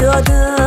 Doğdum